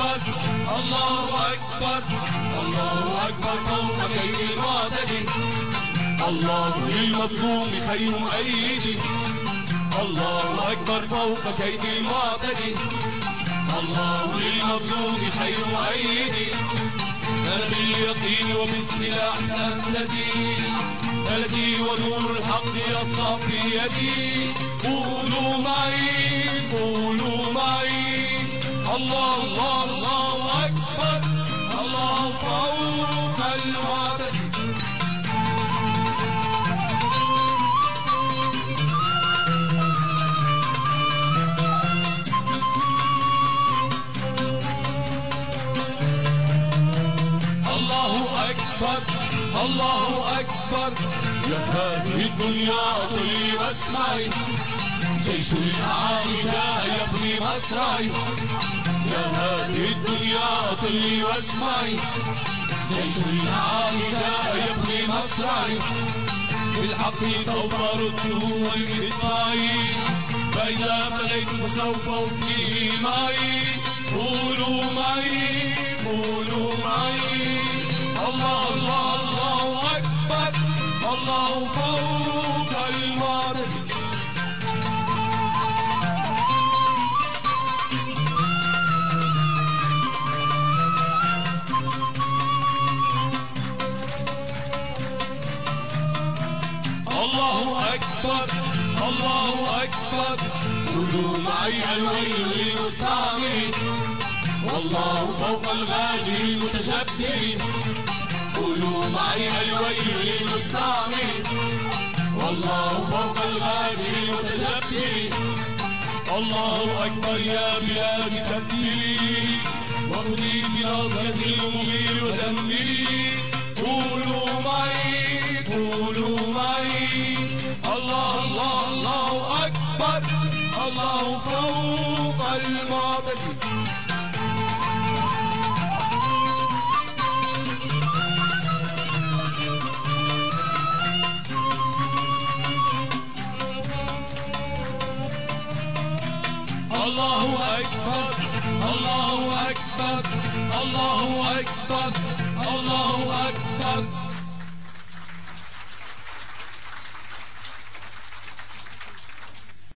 الله أكبر. الله أكبر فوق كيد المعتدي الله للمظلوم خير مؤيد. الله أكبر فوق كيد المعتدي الله للمظلوم خير مؤيد. أنا باليقين وبالسلاح سأفتدي بلدي ونور الحق يسطع في يدي. قولوا معي قولوا الله الله الله أكبر. الله فوق المعتدي الله أكبر الله أكبر. يا هذه الدنيا طلي واسمعي جيش العائشة يبني مصرعي يا هذه الدنيا طلي واسمعي جيش العائشة يبني مصرعي بالحق سوف أرده بدفاعي فإذا بليت فسوف أوفي معي قولوا معي قولوا معي الله الله الله أكبر الله فوق أكبر الله أكبر. قولوا معي الويل للمستعمر والله فوق الغادر المتشبث قولوا معي الويل للمستعمر والله فوق الغادر المتشبث الله أكبر يا بلاد كبري واخذي بناصية المغير ودمري. الله فوق أكبر الله أكبر الله أكبر.